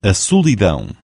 a solidão.